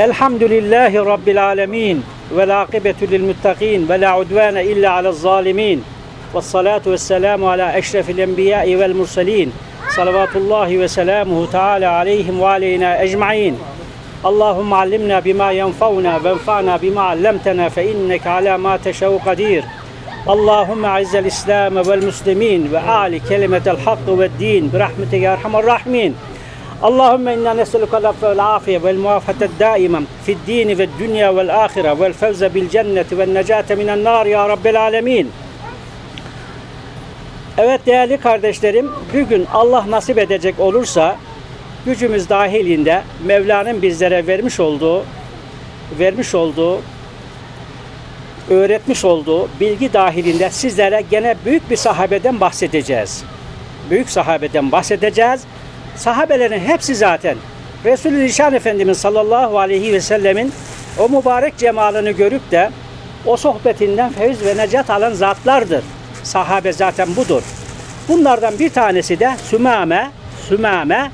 الحمد لله رب العالمين والعاقبة للمتقين ولا عدوان إلا على الظالمين والصلاة والسلام على أشرف الأنبياء والمرسلين صلوات الله وسلامه تعالى عليهم وعلينا أجمعين. اللهم علمنا بما ينفعنا وانفعنا بما علمتنا فإنك على ما تشاء قدير. اللهم أعز الإسلام والمسلمين وأعلي كلمة الحق والدين برحمتك يا أرحم الراحمين. Allahümme inna nes'eluke laffe vel afiye vel muafete daimen fid dini ve dünya vel ahire vel fevze bil cenneti ve necate minen nar ya rabbel alemin. Evet değerli kardeşlerim, bugün Allah nasip edecek olursa gücümüz dahilinde Mevla'nın bizlere vermiş olduğu vermiş olduğu öğretmiş olduğu bilgi dahilinde sizlere gene büyük bir sahabeden bahsedeceğiz. Büyük sahabeden bahsedeceğiz. Sahabelerin hepsi zaten Resulü Zişan Efendimiz sallallahu aleyhi ve sellemin o mübarek cemalını görüp de o sohbetinden feyiz ve necat alan zatlardır. Sahabe zaten budur. Bunlardan bir tanesi de Sümame, Sümame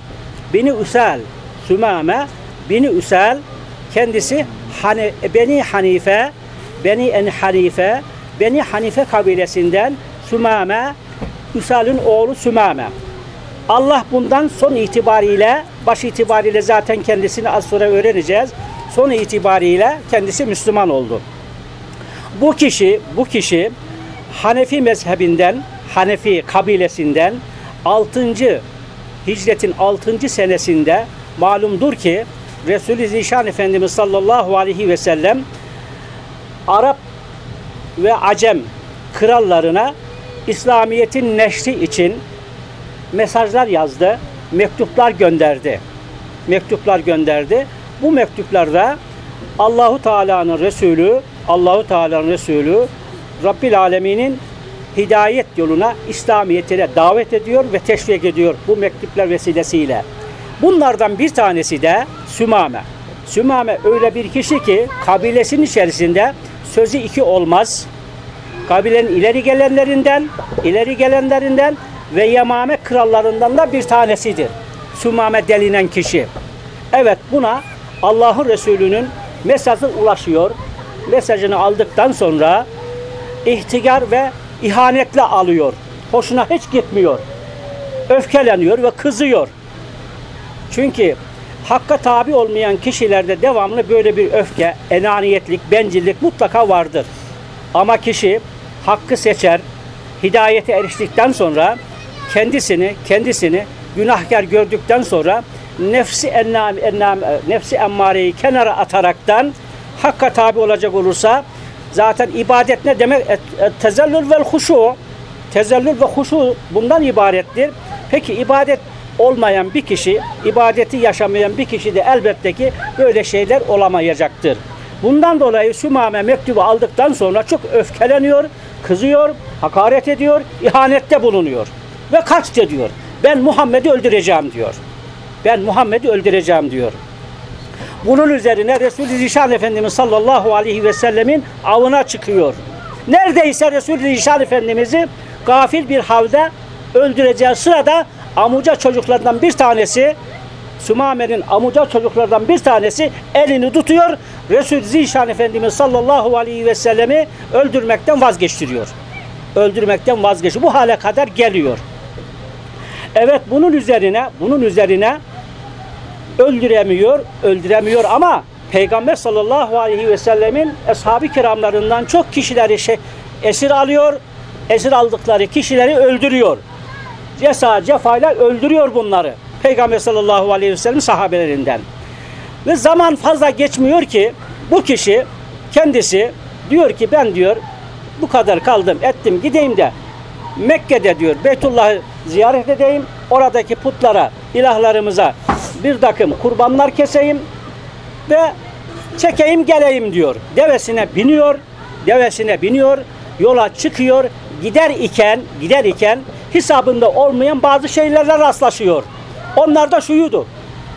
Bini Üsel, Sümame Bini Üsel kendisi hani, Beni Hanife, Beni En Hanife, Beni Hanife kabilesinden Sümame, Üsel'in oğlu Sümame. Allah bundan son itibariyle, baş itibariyle zaten kendisini az sonra öğreneceğiz. Son itibariyle kendisi Müslüman oldu. Bu kişi, bu kişi Hanefi mezhebinden, Hanefi kabilesinden 6. Hicretin 6. senesinde malumdur ki Resulü Zişan Efendimiz sallallahu aleyhi ve sellem Arap ve Acem krallarına İslamiyet'in neşri için mesajlar yazdı, mektuplar gönderdi. Mektuplar gönderdi. Bu mektuplarda Allahu Teala'nın Resulü, Allahu Teala'nın Resulü Rabbil Alemin'in hidayet yoluna, İslamiyet'e davet ediyor ve teşvik ediyor bu mektuplar vesilesiyle. Bunlardan bir tanesi de Sümame. Sümame öyle bir kişi ki kabilesinin içerisinde sözü iki olmaz. Kabilenin ileri gelenlerinden, ileri gelenlerinden ve Yemame krallarından da bir tanesidir. Sümame denilen kişi. Evet buna Allah'ın Resulü'nün mesajı ulaşıyor. Mesajını aldıktan sonra ihtigar ve ihanetle alıyor. Hoşuna hiç gitmiyor. Öfkeleniyor ve kızıyor. Çünkü hakka tabi olmayan kişilerde devamlı böyle bir öfke, enaniyetlik, bencillik mutlaka vardır. Ama kişi hakkı seçer, hidayete eriştikten sonra kendisini kendisini günahkar gördükten sonra nefsi ennam, ennam, nefsi emmareyi kenara ataraktan hakka tabi olacak olursa zaten ibadet ne demek? Tezellül vel huşu. Tezellül ve huşu bundan ibarettir. Peki ibadet olmayan bir kişi, ibadeti yaşamayan bir kişi de elbette ki böyle şeyler olamayacaktır. Bundan dolayı Sümame mektubu aldıktan sonra çok öfkeleniyor, kızıyor, hakaret ediyor, ihanette bulunuyor ve kaç ediyor. Ben Muhammed'i öldüreceğim diyor. Ben Muhammed'i öldüreceğim diyor. Bunun üzerine Resul-i Zişan Efendimiz sallallahu aleyhi ve sellemin avına çıkıyor. Neredeyse Resul-i Zişan Efendimiz'i gafil bir havda öldüreceği sırada amuca çocuklardan bir tanesi Sümame'nin amuca çocuklardan bir tanesi elini tutuyor. Resul Zişan Efendimiz sallallahu aleyhi ve sellemi öldürmekten vazgeçtiriyor. Öldürmekten vazgeçiyor. Bu hale kadar geliyor. Evet bunun üzerine bunun üzerine öldüremiyor, öldüremiyor ama Peygamber sallallahu aleyhi ve sellemin ashab-ı kiramlarından çok kişileri şey, esir alıyor, esir aldıkları kişileri öldürüyor. Cesa, cefayla öldürüyor bunları. Peygamber sallallahu aleyhi ve sellem sahabelerinden. Ve zaman fazla geçmiyor ki bu kişi kendisi diyor ki ben diyor bu kadar kaldım ettim gideyim de Mekke'de diyor Beytullah'ı ziyaret edeyim. Oradaki putlara, ilahlarımıza bir takım kurbanlar keseyim ve çekeyim geleyim diyor. Devesine biniyor, devesine biniyor, yola çıkıyor. Gider iken, gider iken hesabında olmayan bazı şeylerle rastlaşıyor. Onlar da şuydu.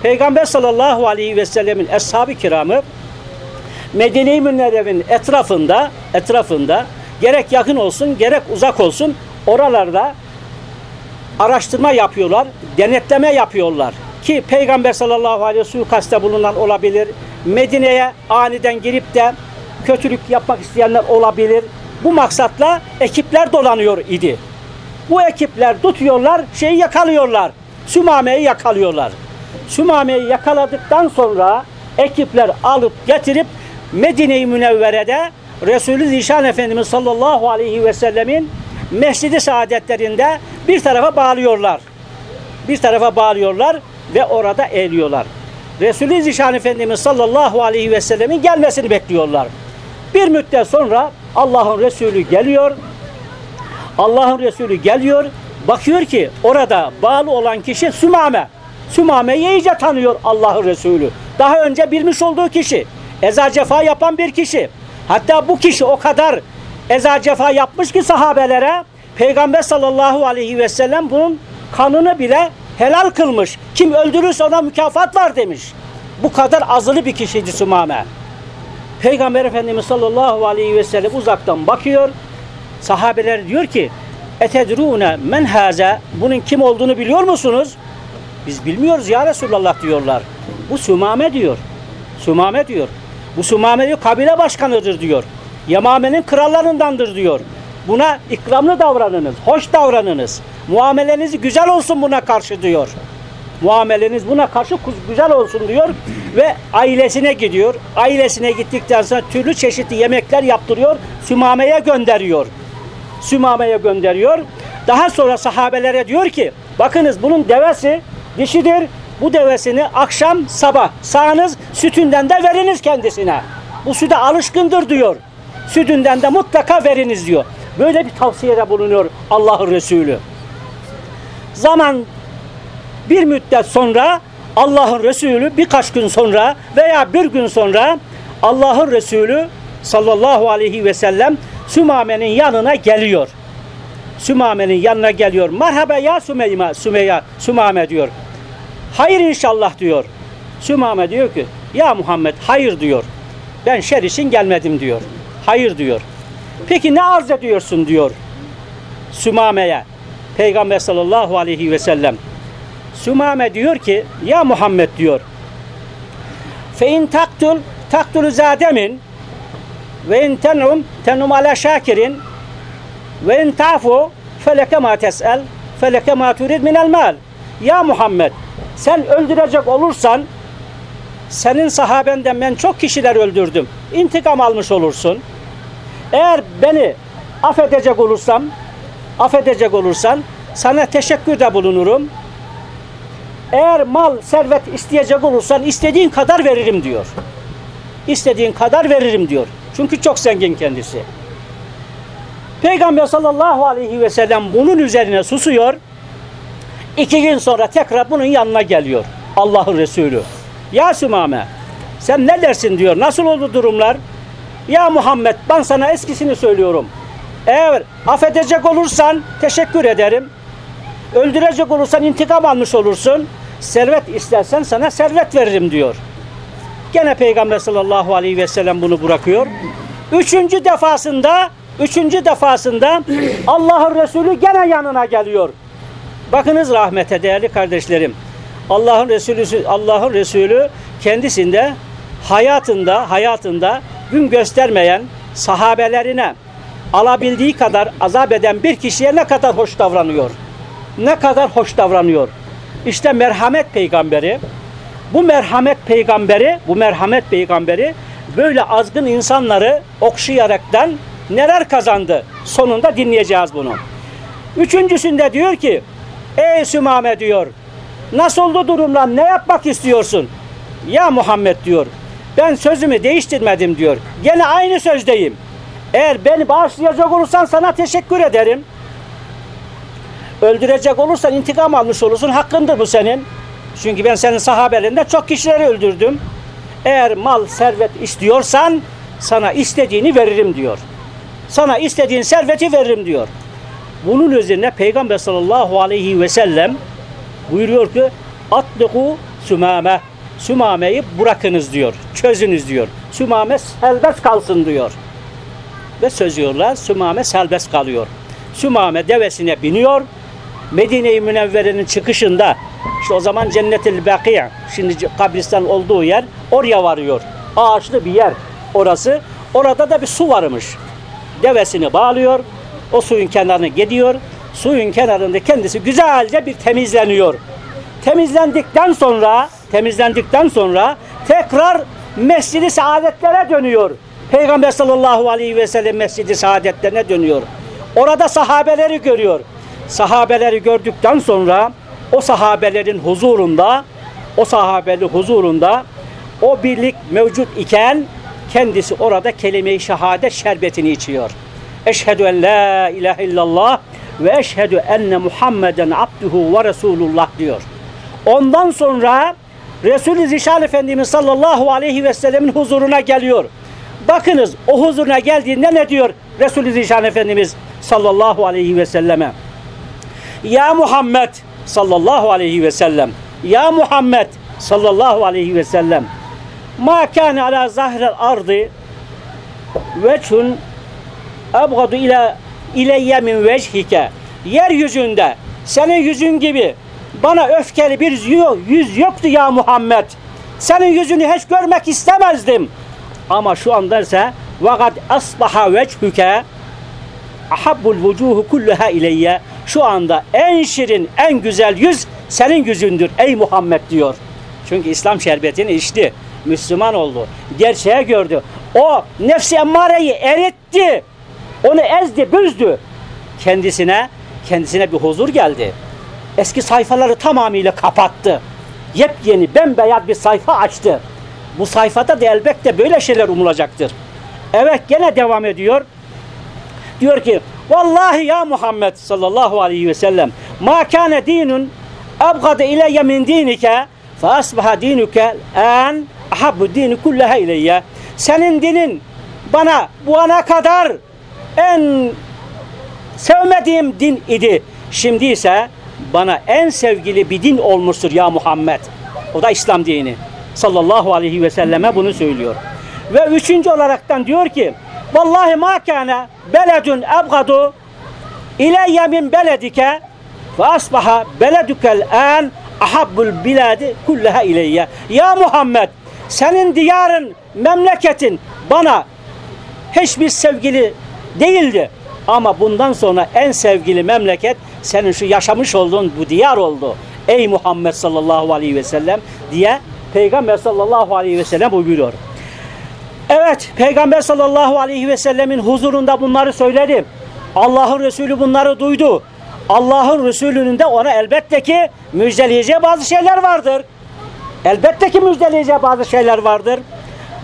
Peygamber sallallahu aleyhi ve sellemin eshab-ı kiramı Medine-i Münevvere'nin etrafında etrafında gerek yakın olsun gerek uzak olsun oralarda araştırma yapıyorlar, denetleme yapıyorlar. ki Peygamber sallallahu aleyhi ve sellem suikasta bulunan olabilir. Medine'ye aniden girip de kötülük yapmak isteyenler olabilir. Bu maksatla ekipler dolanıyor idi. Bu ekipler tutuyorlar, şeyi yakalıyorlar. Sümame'yi yakalıyorlar. Sümame'yi yakaladıktan sonra ekipler alıp getirip Medine-i Münevvere'de Resulü Zişan Efendimiz sallallahu aleyhi ve sellemin mescidi saadetlerinde bir tarafa bağlıyorlar. Bir tarafa bağlıyorlar ve orada eğliyorlar. Resulü Zişan Efendimiz sallallahu aleyhi ve sellemin gelmesini bekliyorlar. Bir müddet sonra Allah'ın Resulü geliyor. Allah'ın Resulü geliyor. Bakıyor ki orada bağlı olan kişi Sümame. Sümame'yi iyice tanıyor Allah'ın Resulü. Daha önce bilmiş olduğu kişi. Eza cefa yapan bir kişi. Hatta bu kişi o kadar eza cefa yapmış ki sahabelere Peygamber sallallahu aleyhi ve sellem bunun kanını bile helal kılmış. Kim öldürürse ona mükafat var demiş. Bu kadar azılı bir kişiydi Sümame. Peygamber Efendimiz sallallahu aleyhi ve sellem uzaktan bakıyor. Sahabeler diyor ki Etedrune men haze bunun kim olduğunu biliyor musunuz? Biz bilmiyoruz ya Resulallah diyorlar. Bu Sümame diyor. Sümame diyor. Bu Sümame diyor kabile başkanıdır diyor. Yemame'nin krallarındandır diyor. Buna ikramlı davranınız, hoş davranınız. Muameleniz güzel olsun buna karşı diyor. Muameleniz buna karşı güzel olsun diyor ve ailesine gidiyor. Ailesine gittikten sonra türlü çeşitli yemekler yaptırıyor. Sümame'ye gönderiyor. Sümame'ye gönderiyor. Daha sonra sahabelere diyor ki bakınız bunun devesi dişidir. Bu devesini akşam sabah sağınız sütünden de veriniz kendisine. Bu süde alışkındır diyor. Sütünden de mutlaka veriniz diyor. Böyle bir tavsiyede bulunuyor Allah'ın Resulü. Zaman bir müddet sonra Allah'ın Resulü birkaç gün sonra veya bir gün sonra Allah'ın Resulü sallallahu aleyhi ve sellem Sümame'nin yanına geliyor. Sümame'nin yanına geliyor. Merhaba ya Sümeyma, Sümeyya, Sümame diyor. Hayır inşallah diyor. Sümame diyor ki ya Muhammed hayır diyor. Ben şer için gelmedim diyor. Hayır diyor. Peki ne arz ediyorsun diyor. Sümame'ye. Peygamber sallallahu aleyhi ve sellem. Sümame diyor ki ya Muhammed diyor. Fe in taktul taktul zademin ve in tenum tenum ala şakirin ve in tafu feleke ma tes'el feleke ma turid minel mal. Ya Muhammed sen öldürecek olursan senin sahabenden ben çok kişiler öldürdüm. İntikam almış olursun. Eğer beni affedecek olursam affedecek olursan sana teşekkürde bulunurum. Eğer mal, servet isteyecek olursan istediğin kadar veririm diyor. İstediğin kadar veririm diyor. Çünkü çok zengin kendisi. Peygamber sallallahu aleyhi ve sellem bunun üzerine susuyor. İki gün sonra tekrar bunun yanına geliyor. Allah'ın Resulü. Ya Sümame sen ne dersin diyor. Nasıl oldu durumlar? Ya Muhammed ben sana eskisini söylüyorum. Eğer affedecek olursan teşekkür ederim. Öldürecek olursan intikam almış olursun. Servet istersen sana servet veririm diyor. Gene Peygamber sallallahu aleyhi ve sellem bunu bırakıyor. Üçüncü defasında üçüncü defasında Allah'ın Resulü gene yanına geliyor. Bakınız rahmete değerli kardeşlerim. Allah'ın Resulü Allah'ın Resulü kendisinde hayatında hayatında gün göstermeyen sahabelerine alabildiği kadar azap eden bir kişiye ne kadar hoş davranıyor. Ne kadar hoş davranıyor. İşte merhamet peygamberi bu merhamet peygamberi bu merhamet peygamberi böyle azgın insanları okşayaraktan neler kazandı? Sonunda dinleyeceğiz bunu. Üçüncüsünde diyor ki Ey Sümame diyor nasıl oldu durumlar ne yapmak istiyorsun? Ya Muhammed diyor ben sözümü değiştirmedim diyor. Gene aynı sözdeyim. Eğer beni bağışlayacak olursan sana teşekkür ederim. Öldürecek olursan intikam almış olursun. Hakkındır bu senin. Çünkü ben senin sahabelerinde çok kişileri öldürdüm. Eğer mal, servet istiyorsan sana istediğini veririm diyor. Sana istediğin serveti veririm diyor. Bunun üzerine Peygamber sallallahu aleyhi ve sellem buyuruyor ki atlıku sümame Sümame'yi bırakınız diyor. Çözünüz diyor. Sümame serbest kalsın diyor. Ve sözüyorlar Sümame serbest kalıyor. Sümame devesine biniyor. Medine-i Münevvere'nin çıkışında işte o zaman Cennet-i Baki şimdi kabristan olduğu yer oraya varıyor. Ağaçlı bir yer orası. Orada da bir su varmış. Devesini bağlıyor. O suyun kenarına gidiyor. Suyun kenarında kendisi güzelce bir temizleniyor. Temizlendikten sonra temizlendikten sonra tekrar Mescid-i Saadetlere dönüyor. Peygamber sallallahu aleyhi ve sellem Mescid-i Saadetlerine dönüyor. Orada sahabeleri görüyor. Sahabeleri gördükten sonra o sahabelerin huzurunda o sahabeli huzurunda o birlik mevcut iken kendisi orada kelime-i şehadet şerbetini içiyor. Eşhedü en la ilahe illallah ve eşhedü enne Muhammeden abduhu ve resulullah diyor. Ondan sonra Resul-i Zişan Efendimiz sallallahu aleyhi ve sellemin huzuruna geliyor. Bakınız o huzuruna geldiğinde ne diyor Resul-i Zişan Efendimiz sallallahu aleyhi ve selleme? Ya Muhammed sallallahu aleyhi ve sellem. Ya Muhammed sallallahu aleyhi ve sellem. Ma kâne ala zahrel ardı veçhun ebgadu ile ileyye min vechike. Yeryüzünde senin yüzün gibi bana öfkeli bir yüz yoktu ya Muhammed. Senin yüzünü hiç görmek istemezdim. Ama şu anda ise vakat asbaha vechuke ahabbul vucuhu kulluha ileyye. Şu anda en şirin, en güzel yüz senin yüzündür ey Muhammed diyor. Çünkü İslam şerbetini içti. Müslüman oldu. Gerçeği gördü. O nefsi emmareyi eritti. Onu ezdi, büzdü. Kendisine kendisine bir huzur geldi. Eski sayfaları tamamıyla kapattı. Yepyeni, bembeyaz bir sayfa açtı. Bu sayfada da elbette böyle şeyler umulacaktır. Evet gene devam ediyor. Diyor ki Vallahi ya Muhammed sallallahu aleyhi ve sellem ma kâne dinun abgade ileyye min dinike fe asbaha dinuke en ahabbu dini kulleha ileyye senin dinin bana bu ana kadar en sevmediğim din idi. Şimdi ise bana en sevgili bir din olmuştur ya Muhammed. O da İslam dini. Sallallahu aleyhi ve selleme bunu söylüyor. Ve üçüncü olaraktan diyor ki Vallahi ma kana beledun ebgadu ileyye min beledike ve asbaha beledukel an ahabbul biladi kulleha ileyye. Ya Muhammed senin diyarın, memleketin bana hiçbir sevgili değildi. Ama bundan sonra en sevgili memleket senin şu yaşamış olduğun bu diyar oldu. Ey Muhammed sallallahu aleyhi ve sellem diye Peygamber sallallahu aleyhi ve sellem buyuruyor. Evet, Peygamber sallallahu aleyhi ve sellemin huzurunda bunları söyledi. Allah'ın Resulü bunları duydu. Allah'ın Resulü'nün de ona elbette ki müjdeleyeceği bazı şeyler vardır. Elbette ki müjdeleyeceği bazı şeyler vardır.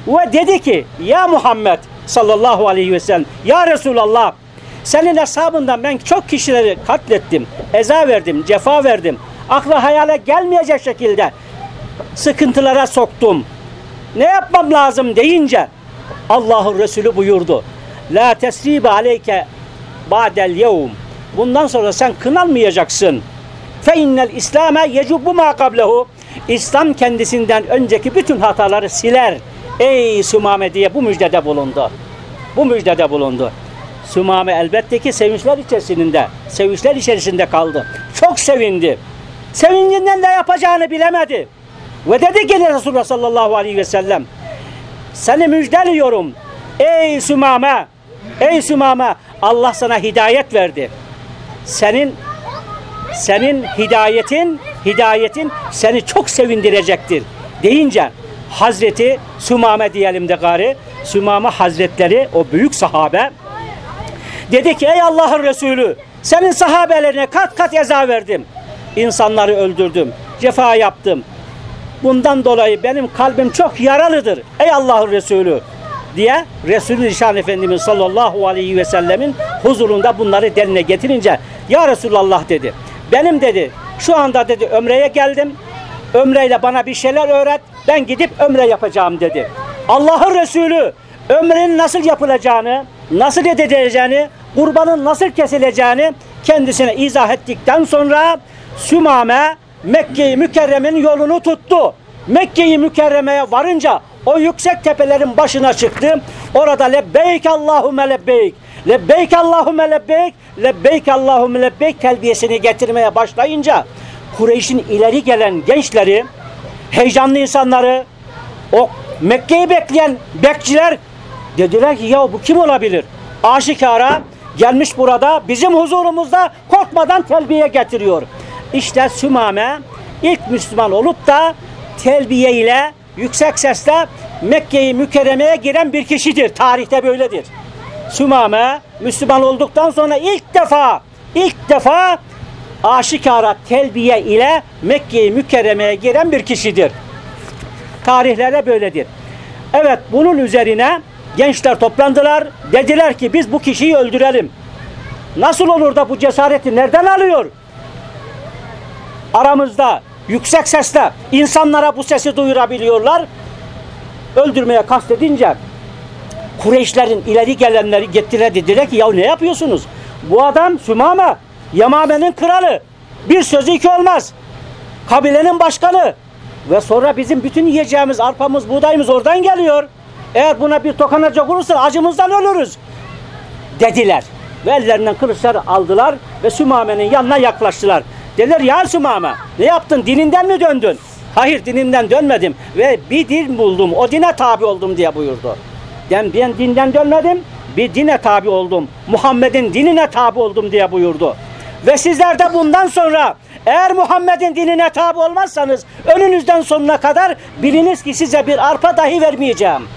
Ve dedi ki, ya Muhammed sallallahu aleyhi ve sellem, ya Resulallah, senin hesabından ben çok kişileri katlettim, eza verdim, cefa verdim. Akla hayale gelmeyecek şekilde sıkıntılara soktum. Ne yapmam lazım deyince Allah'ın Resulü buyurdu. La tesribe aleyke ba'del yevm. Bundan sonra sen kınalmayacaksın. Fe innel İslame yecubbu ma kablehu. İslam kendisinden önceki bütün hataları siler. Ey Sümame diye bu müjdede bulundu. Bu müjdede bulundu. Sümame elbette ki sevinçler içerisinde, sevinçler içerisinde kaldı. Çok sevindi. Sevincinden ne yapacağını bilemedi. Ve dedi ki Resulullah sallallahu aleyhi ve sellem seni müjdeliyorum. Ey Sümame, ey Sümame Allah sana hidayet verdi. Senin senin hidayetin, hidayetin seni çok sevindirecektir deyince Hazreti Sümame diyelim de gari, Sümame Hazretleri o büyük sahabe dedi ki ey Allah'ın Resulü senin sahabelerine kat kat eza verdim. İnsanları öldürdüm, cefa yaptım. Bundan dolayı benim kalbim çok yaralıdır. Ey Allah'ın Resulü diye Resulü Zişan Efendimiz sallallahu aleyhi ve sellemin huzurunda bunları deline getirince Ya Resulallah dedi. Benim dedi şu anda dedi ömreye geldim. Ömreyle bana bir şeyler öğret. Ben gidip ömre yapacağım dedi. Allah'ın Resulü ömrenin nasıl yapılacağını, nasıl edileceğini, kurbanın nasıl kesileceğini kendisine izah ettikten sonra Sümame Mekke-i Mükerreme'nin yolunu tuttu. Mekke-i Mükerreme'ye varınca o yüksek tepelerin başına çıktı. Orada lebbeyk Allahümme lebbeyk. lebbeyk Allahümme lebbeyk, lebbeyk Allahümme lebbeyk telbiyesini getirmeye başlayınca Kureyş'in ileri gelen gençleri, heyecanlı insanları, o Mekke'yi bekleyen bekçiler dediler ki ya bu kim olabilir? Aşikara gelmiş burada bizim huzurumuzda korkmadan telbiye getiriyor. İşte Sümame ilk Müslüman olup da telbiye ile yüksek sesle Mekke'yi mükerremeye giren bir kişidir. Tarihte böyledir. Sümame Müslüman olduktan sonra ilk defa ilk defa aşikara telbiye ile Mekke'yi mükerremeye giren bir kişidir. Tarihlerde böyledir. Evet bunun üzerine gençler toplandılar. Dediler ki biz bu kişiyi öldürelim. Nasıl olur da bu cesareti nereden alıyor? Aramızda yüksek sesle insanlara bu sesi duyurabiliyorlar. Öldürmeye kastedince Kureyşlerin ileri gelenleri gittiler dediler ki ya ne yapıyorsunuz? Bu adam Sümame, Yamame'nin kralı. Bir sözü iki olmaz. Kabilenin başkanı. Ve sonra bizim bütün yiyeceğimiz arpamız, buğdayımız oradan geliyor. Eğer buna bir tokanacak olursa acımızdan ölürüz. Dediler. Ve ellerinden kılıçları aldılar ve Sümame'nin yanına yaklaştılar. Dediler ya Sümame ne yaptın dininden mi döndün? Hayır dinimden dönmedim ve bir din buldum o dine tabi oldum diye buyurdu. Ben, ben dinden dönmedim bir dine tabi oldum. Muhammed'in dinine tabi oldum diye buyurdu. Ve sizler de bundan sonra eğer Muhammed'in dinine tabi olmazsanız önünüzden sonuna kadar biliniz ki size bir arpa dahi vermeyeceğim.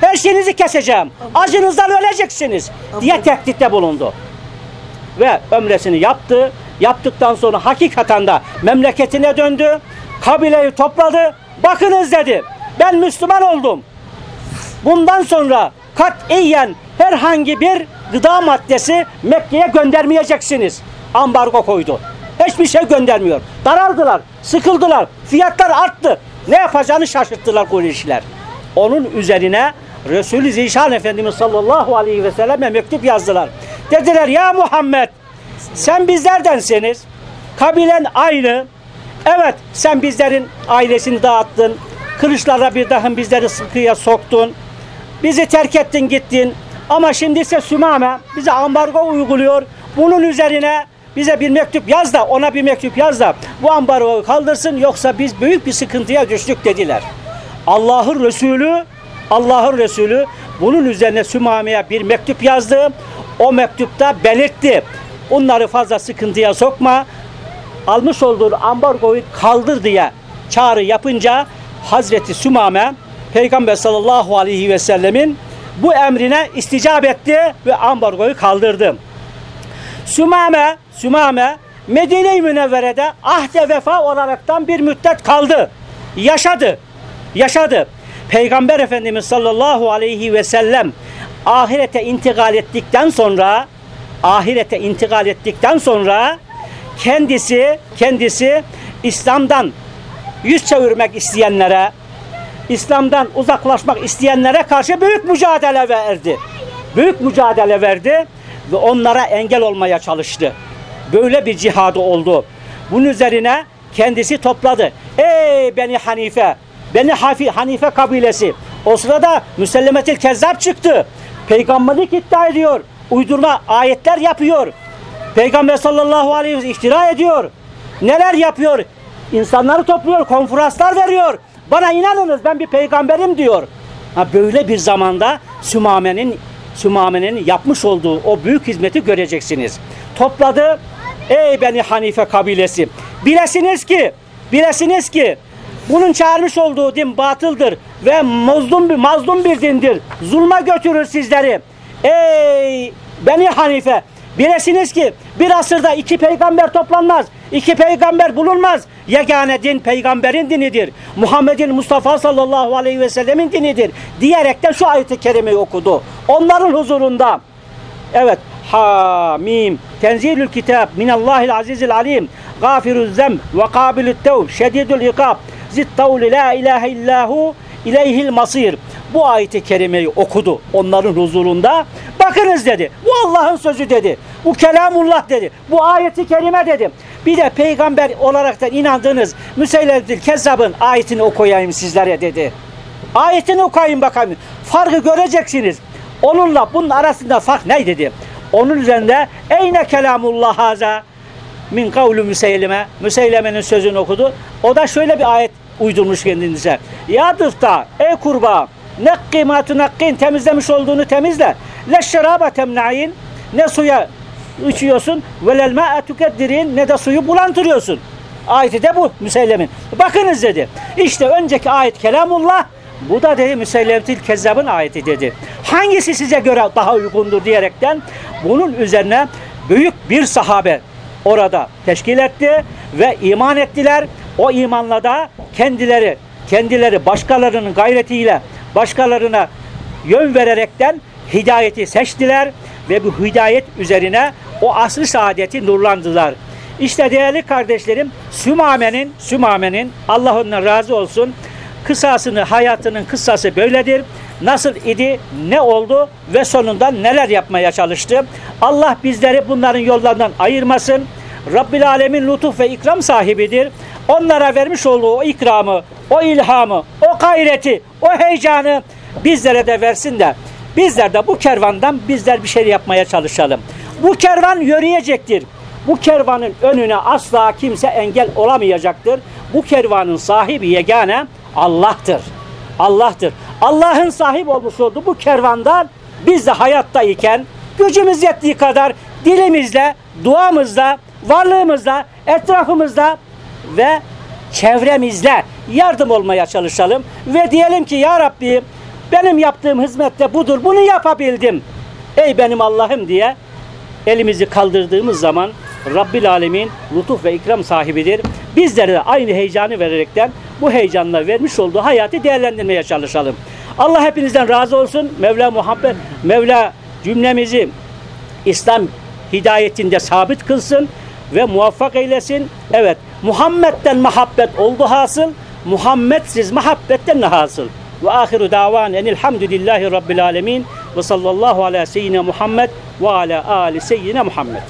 Her şeyinizi keseceğim. Acınızdan öleceksiniz diye tehditte bulundu. Ve ömresini yaptı. Yaptıktan sonra hakikaten de memleketine döndü. Kabileyi topladı. Bakınız dedi. Ben Müslüman oldum. Bundan sonra katiyen herhangi bir gıda maddesi Mekke'ye göndermeyeceksiniz. Ambargo koydu. Hiçbir şey göndermiyor. Daraldılar, sıkıldılar, fiyatlar arttı. Ne yapacağını şaşırttılar Kureyşliler. Onun üzerine Resulü Zişan Efendimiz sallallahu aleyhi ve selleme mektup yazdılar. Dediler ya Muhammed sen bizlerdensiniz. Kabilen aynı. Evet sen bizlerin ailesini dağıttın. Kılıçlarla bir daha bizleri sıkıya soktun. Bizi terk ettin gittin. Ama şimdi ise Sümame bize ambargo uyguluyor. Bunun üzerine bize bir mektup yaz da ona bir mektup yaz da bu ambargoyu kaldırsın yoksa biz büyük bir sıkıntıya düştük dediler. Allah'ın Resulü Allah'ın Resulü bunun üzerine Sümame'ye bir mektup yazdı. O mektupta belirtti. Onları fazla sıkıntıya sokma. Almış olduğun ambargoyu kaldır diye çağrı yapınca Hazreti Sümame Peygamber sallallahu aleyhi ve sellemin bu emrine isticap etti ve ambargoyu kaldırdı. Sümame, Sümame Medine-i Münevvere'de ahde vefa olaraktan bir müddet kaldı. Yaşadı. Yaşadı. Peygamber Efendimiz sallallahu aleyhi ve sellem ahirete intikal ettikten sonra ahirete intikal ettikten sonra kendisi kendisi İslam'dan yüz çevirmek isteyenlere İslam'dan uzaklaşmak isteyenlere karşı büyük mücadele verdi. Büyük mücadele verdi ve onlara engel olmaya çalıştı. Böyle bir cihadı oldu. Bunun üzerine kendisi topladı. Ey Beni Hanife, Beni Hafi, Hanife kabilesi. O sırada Müsellemetil Kezzap çıktı. Peygamberlik iddia ediyor. Uydurma ayetler yapıyor. Peygamber sallallahu aleyhi ve sellem iftira ediyor. Neler yapıyor? İnsanları topluyor, konferanslar veriyor. Bana inanınız ben bir peygamberim diyor. Ha böyle bir zamanda Sümame'nin Sümame'nin yapmış olduğu o büyük hizmeti göreceksiniz. Topladı. Ey Beni Hanife kabilesi. Bilesiniz ki, bilesiniz ki bunun çağırmış olduğu din batıldır ve mazlum bir mazlum bir dindir. Zulma götürür sizleri. Ey Beni Hanife bilesiniz ki bir asırda iki peygamber toplanmaz. iki peygamber bulunmaz. Yegane din peygamberin dinidir. Muhammed'in Mustafa sallallahu aleyhi ve sellemin dinidir. Diyerekten şu ayeti kerimeyi okudu. Onların huzurunda. Evet. Hamim. Tenzilül kitab minallahil azizil alim. Gafiruz zem ve kabilü't tevb. Şedidül ikab. Tavli la ilahe illahu ileyhil masir. Bu ayeti kerimeyi okudu onların huzurunda. Bakınız dedi. Bu Allah'ın sözü dedi. Bu kelamullah dedi. Bu ayeti kerime dedi. Bir de peygamber olaraktan inandığınız Müseylemdil Kezzab'ın ayetini okuyayım sizlere dedi. Ayetini okuyayım bakalım. Farkı göreceksiniz. Onunla bunun arasında fark ne dedi? Onun üzerinde eyne kelamullah haza min kavlu Müseyleme. Müseyleme'nin sözünü okudu. O da şöyle bir ayet uydurmuş kendinize. Ya dıfta ey kurbağa nekki ma tunakkin temizlemiş olduğunu temizle. Le şeraba temnain ne suya içiyorsun ve lel ma'a tukeddirin ne de suyu bulantırıyorsun. Ayeti de bu Müseylemin. Bakınız dedi. İşte önceki ayet kelamullah bu da dedi Müseylemtil Kezzab'ın ayeti dedi. Hangisi size göre daha uygundur diyerekten bunun üzerine büyük bir sahabe orada teşkil etti ve iman ettiler. O imanla da kendileri kendileri başkalarının gayretiyle başkalarına yön vererekten hidayeti seçtiler ve bu hidayet üzerine o asr-ı saadeti nurlandılar. İşte değerli kardeşlerim Sümame'nin Sümame'nin Allah ondan razı olsun kısasını hayatının kıssası böyledir. Nasıl idi, ne oldu ve sonunda neler yapmaya çalıştı. Allah bizleri bunların yollarından ayırmasın. Rabbil Alemin lütuf ve ikram sahibidir. Onlara vermiş olduğu o ikramı, o ilhamı, o gayreti, o heyecanı bizlere de versin de bizler de bu kervandan bizler bir şey yapmaya çalışalım. Bu kervan yürüyecektir. Bu kervanın önüne asla kimse engel olamayacaktır. Bu kervanın sahibi yegane Allah'tır. Allah'tır. Allah'ın sahip olmuş olduğu bu kervandan biz de hayatta iken gücümüz yettiği kadar dilimizle, duamızla, varlığımızla, etrafımızda ve çevremizle yardım olmaya çalışalım. Ve diyelim ki ya Rabbi benim yaptığım hizmette budur bunu yapabildim. Ey benim Allah'ım diye elimizi kaldırdığımız zaman Rabbil Alemin lütuf ve ikram sahibidir. Bizlere de aynı heyecanı vererekten bu heyecanla vermiş olduğu hayatı değerlendirmeye çalışalım. Allah hepinizden razı olsun. Mevla muhabbet, Mevla cümlemizi İslam hidayetinde sabit kılsın ve muvaffak eylesin. Evet, Muhammed'den muhabbet oldu hasıl, Muhammedsiz muhabbetten ne hasıl? Ve ahiru davan enilhamdülillahi rabbil alemin ve sallallahu ala seyyidina Muhammed ve ala ali seyyidina Muhammed.